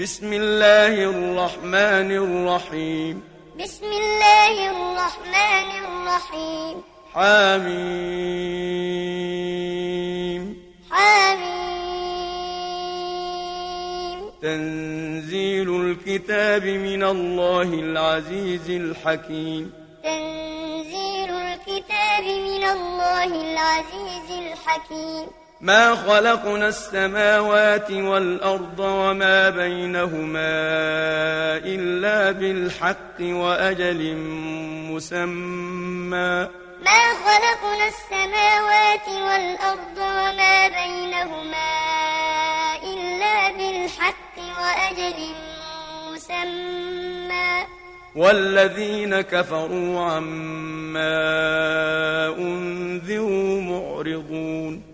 بسم الله الرحمن الرحيم. بسم الله الرحمن الرحيم. حميم. حميم. تنزيل الكتاب من الله العزيز الحكيم. تنزيل الكتاب من الله العزيز الحكيم. ما خلقنا السماوات والأرض وما بينهما إلا بالحق وأجل مسمى. ما خلقنا السماوات والأرض وما بينهما إلا بالحق وأجل مسمى. والذين كفروا عما أنذروا معرضون.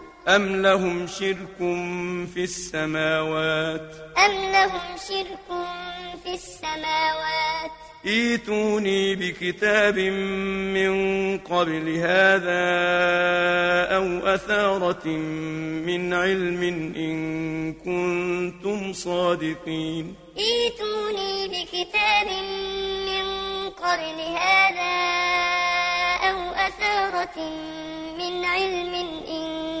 أم لهم شرك في السماوات أم لهم شرك في السماوات ايتوني بكتاب من قبل هذا أو أثارة من علم إن كنتم صادقين. ايتوني بكتاب من قبل هذا أو أثارة من علم إن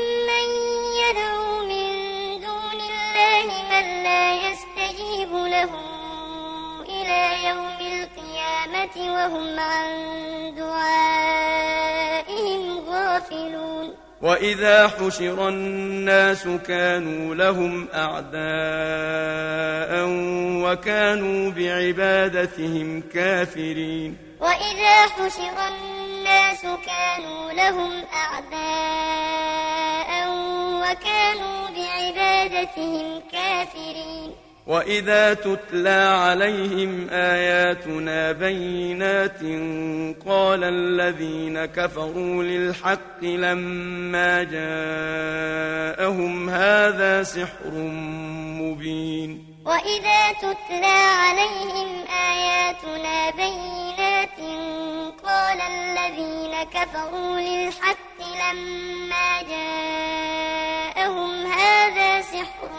وهم عن دعائهم غافلون. وإذا حشر الناس كانوا لهم أعداء وكانوا بعبادتهم كافرين. وإذا حشر الناس كانوا لهم أعداء وكانوا بعبادتهم كافرين. وإذا تتلى عليهم آياتنا بينات قال الذين كفروا للحق لما جاءهم هذا سحر مبين وإذا تتلى عليهم آياتنا بينات قال الذين كفروا للحق لما جاءهم هذا سحر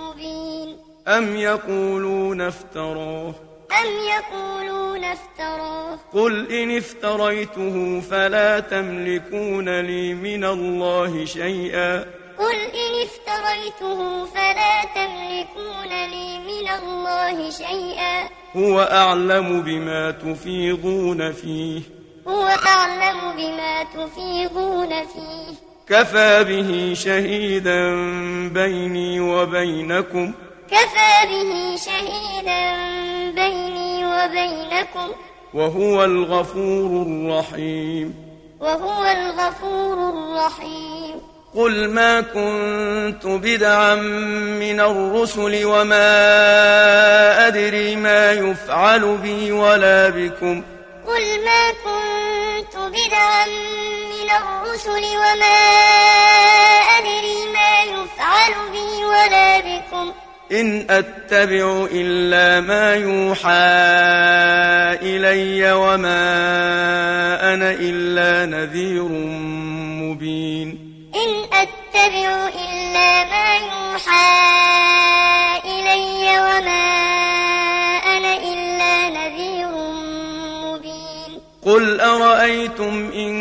مبين أم يقولون افتراه؟ أم يقولون افتراه؟ قل إن افتريته فلا تملكون لي من الله شيئا. قل إن افتريته فلا تملكون لي من الله شيئا. هو أعلم بما تفيضون فيه. هو أعلم بما تفيضون فيه. كفى به شهيدا بيني وبينكم. كفى به شهيدا بيني وبينكم وهو الغفور الرحيم. وهو الغفور الرحيم. قل ما كنت بدعا من الرسل وما أدري ما يفعل بي ولا بكم. قل ما كنت بدعا من الرسل وما أدري ما يفعل بي إن أتبع إلا ما يوحى إلي وما أنا إلا نذير مبين. إن أتبع إلا ما يوحى إلي وما أنا إلا نذير مبين. قل أرأيتم إن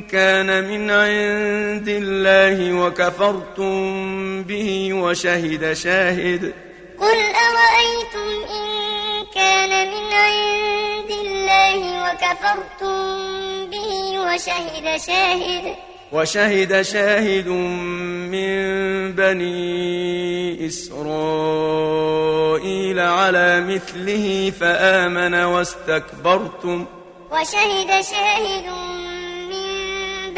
كان من عند الله وكفرتم به وشهد شاهد. قل أرأيتم إن كان من عند الله وكفرتم به وشهد شاهد؟ وشهد شاهد من بني إسرائيل على مثله فآمن واستكبرتم. وشهد شاهد من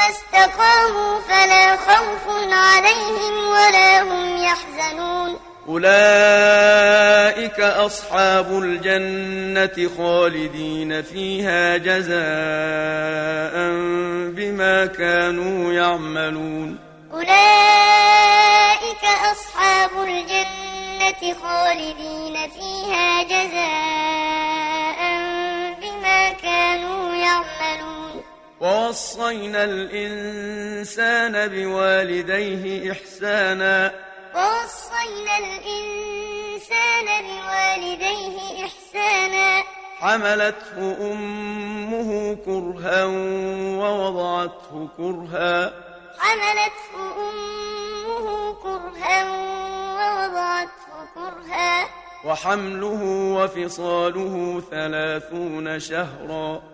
استقاموا فلا خوف عليهم ولا هم يحزنون. أولئك أصحاب الجنة خالدين فيها جزاء بما كانوا يعملون. أولئك أصحاب الجنة خالدين فيها جزاء ووصينا الإنسان بوالديه إحسانا. ووصينا الإنسان بوالديه إحسانا. حملته أمه كرها ووضعته كرها. حملته أمه كرها ووضعته كرها. وحمله وفصاله ثلاثون شهرا.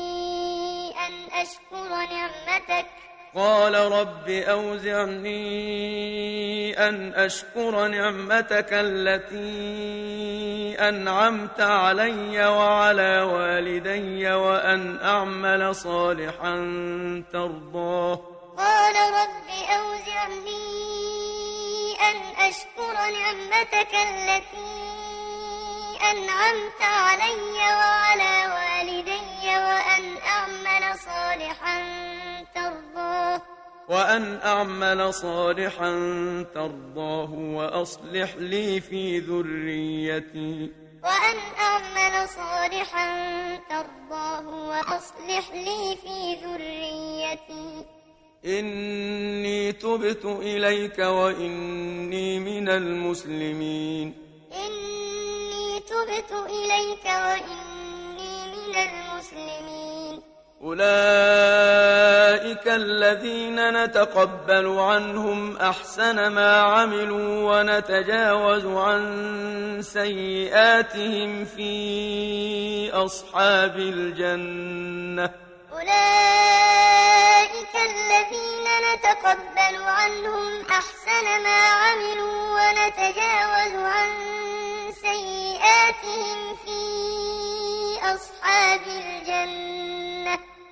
أشكر نعمتك. قال رب أوزعني أن أشكر نعمتك التي أنعمت علي وعلى والدي وأن أعمل صالحا ترضاه. قال رب أوزعني أن أشكر نعمتك التي أنعمت علي وعلى والدي وأن صالحا ترضاه. وأن أعمل صالحا ترضاه وأصلح لي في ذريتي. وأن أعمل صالحا ترضاه وأصلح لي في ذريتي. إني تبت إليك وإني من المسلمين. إني تبت إليك وإني من المسلمين. أولئك الذين نتقبل عنهم أحسن ما عملوا ونتجاوز عن سيئاتهم في أصحاب الجنة. أولئك الذين نتقبل عنهم أحسن ما عملوا ونتجاوز عن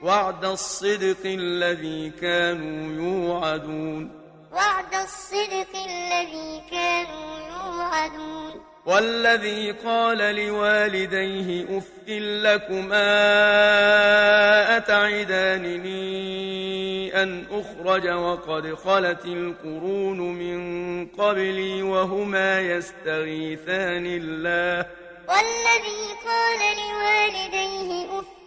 وعد الصدق الذي كانوا يوعدون. وعد الصدق الذي كانوا يوعدون. والذي قال لوالديه أف لكما أتعدانني أن أخرج وقد خلت القرون من قبلي وهما يستغيثان الله. والذي قال لوالديه أف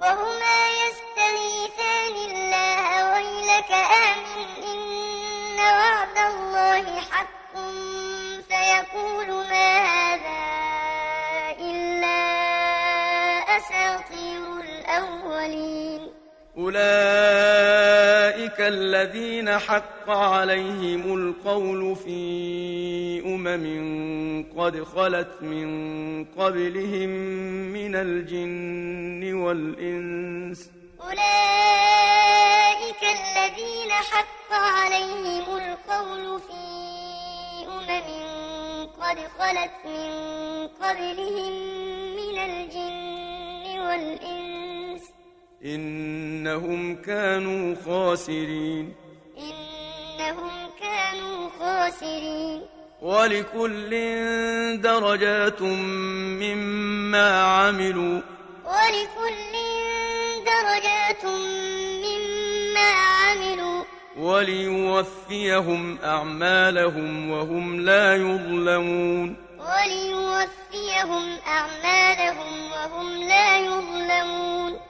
وهما يستغيثان الله ويلك آمن إن وعد الله حق. فيقول ما هذا إلا أساطير الأولين. أولئك الذين حق عليهم القول في أمم قد خلت من قبلهم من الجن والإنس أولئك الذين حق عليهم القول في أمم قد خلت من قبلهم من الجن والإنس إنهم كانوا خاسرين. إنهم كانوا خاسرين. ولكل درجات مما عملوا. ولكل درجات مما عملوا. وليوفيهم أعمالهم وهم لا يظلمون. وليوفيهم أعمالهم وهم لا يظلمون.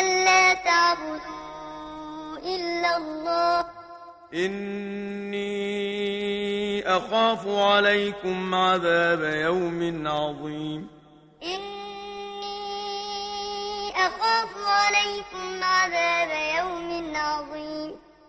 ألا تعبدوا إلا الله. إني أخاف عليكم عذاب يوم عظيم. إني أخاف عليكم عذاب يوم عظيم.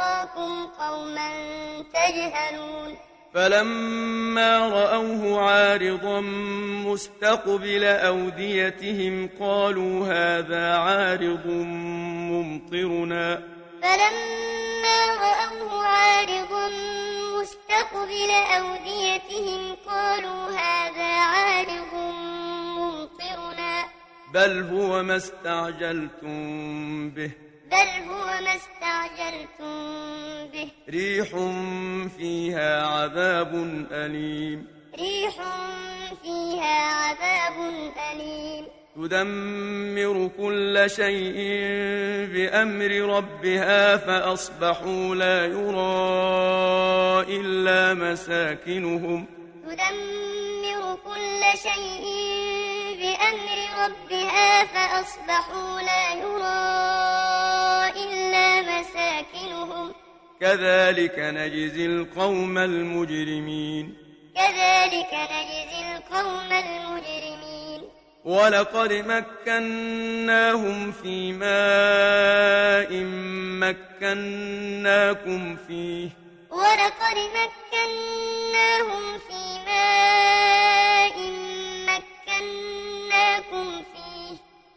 أراكم قوما تجهلون. فلما رأوه عارضا مستقبل أوديتهم قالوا هذا عارض ممطرنا. فلما رأوه قبل أوديتهم قالوا هذا عارض ممطرنا. بل هو ما استعجلتم به. بل هو ما استعجلتم به. ريح فيها عذاب أليم. ريح فيها عذاب أليم. تدمر كل شيء بأمر ربها فأصبحوا لا يرى إلا مساكنهم. تدمر كل شيء بأمر ربها فأصبحوا لا يرى مساكنهم. كذلك نجزي القوم المجرمين. كذلك نجزي القوم المجرمين. ولقد مكناهم في ماء مكناكم فيه. ولقد مكناهم في ماء مكناكم فيه.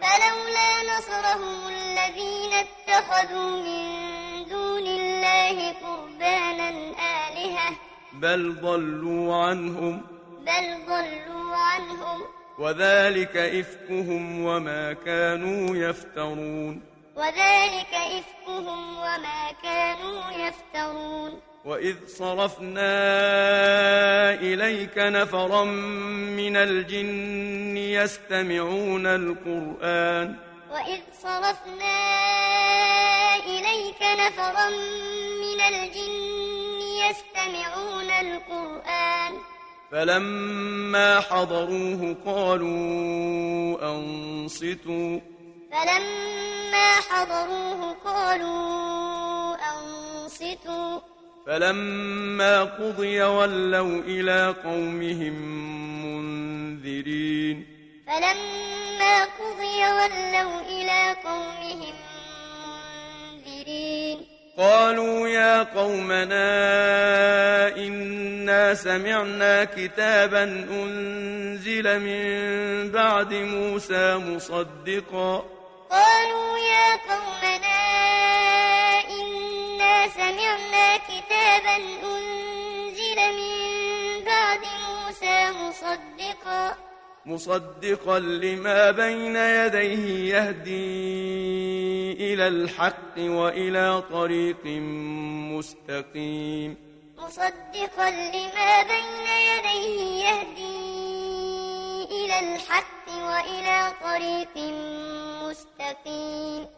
فلولا نصرهم الذين اتخذوا من دون الله قربانا آلهة. بل ضلوا عنهم. بل ضلوا عنهم. وذلك إفكهم وما كانوا يفترون. وذلك إفكهم وما كانوا يفترون. وإذ صرفنا إليك نفرا من الجن يستمعون القرآن وإذ صرفنا إليك نفرا من الجن يستمعون القرآن فلما حضروه قالوا أنصتوا فلما حضروه قالوا أنصتوا فلما قضي ولوا إلى قومهم منذرين. فلما قضي ولوا إلى قومهم منذرين. قالوا يا قومنا إنا سمعنا كتابا أنزل من بعد موسى مصدقا. قالوا يا قومنا إنا سمعنا كتابا أنزل من بعد موسى مصدقا. مصدقا لما بين يديه يهدي إلى الحق وإلى طريق مستقيم. مصدقا لما بين يديه يهدي إلى الحق وإلى طريق مستقيم.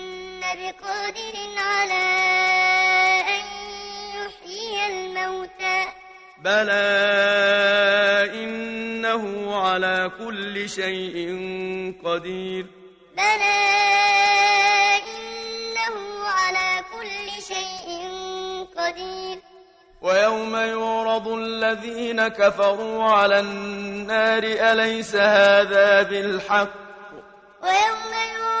بقادر على أن يحيي الموتى. بلى إنه على كل شيء قدير. بلى إنه على كل شيء قدير. ويوم يعرض الذين كفروا على النار أليس هذا بالحق؟ ويوم يعرض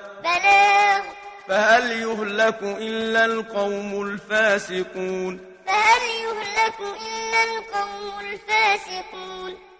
بلاغ فهل يهلك إلا القوم الفاسقون؟ فهل يهلك إلا القوم الفاسقون؟